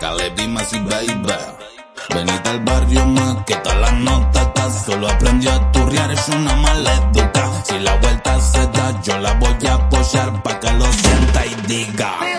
Caleb y baby. Venite al barrio más que tal la nota acá. Solo aprendió a turriar, es una maleduca. Si la vuelta se da, yo la voy a apoyar pa' que lo sienta y diga.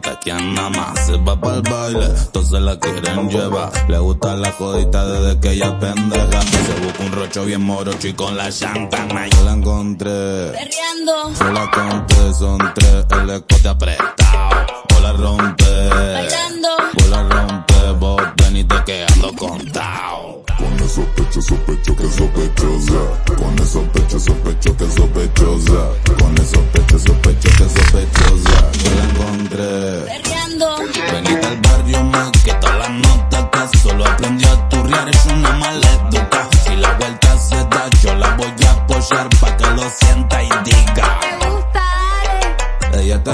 Quiere quien nada más se va para el baile, entonces la quieren llevar. Le gusta la jodita desde que ella es pendeja. Se busca un rocho bien morocho y con la llanta Yo la encontré, Perreando. yo la conté, son tres, el escote apretado. Vos la rompe, Bailando. vos la rompe, vos venite quedando contado. Con esos pechos sospecho que sospechosa. Con esos pechos sospecho que sospechosa.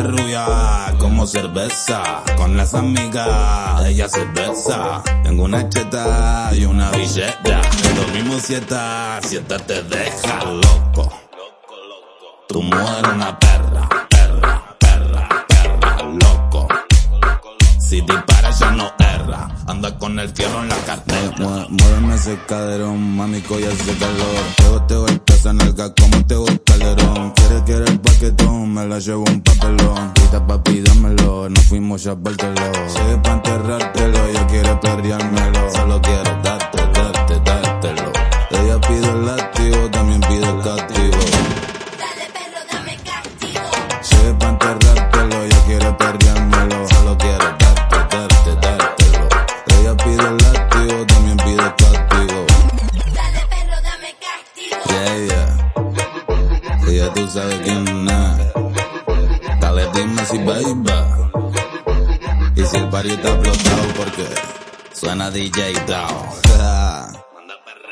Rubia como cerveza Con las amigas, ella se besa Tengo una cheta y una billeta Dormimos siesta, siesta te deja loco Tu mujer una perra, perra, perra, perra, loco si dispara ya no erra, anda con el fierro en la cartera. Muéveme ese caderón, mami, coya ese calor. Te goteo el pez en el como te gusta calderón. Quiere, quiere el paquetón, me la llevo un papelón. Grita papi, dámelo, nos fuimos ya telón. Llegué pa' enterrártelo, ella quiere perreármelo. Solo quiero darte, darte, dártelo. Ella pide el látigo, también pide el castigo. Dale perro, dame castigo. Llegué pa' enterrártelo, ella quiere perreármelo. Solo quiero darte, darte, dártelo. Ella pide el látigo, también pide el castigo. Dale perro, dame castigo. Yeah, yeah. Y ya tú sabes quién es. Y si el barrio está explotado porque suena DJ Down.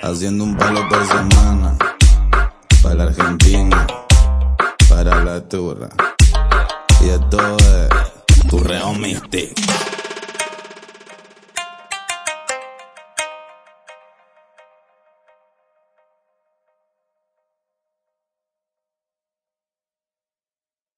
Haciendo un palo por semana. Para la Argentina. Para la turra. Y esto es Turreo Mystic.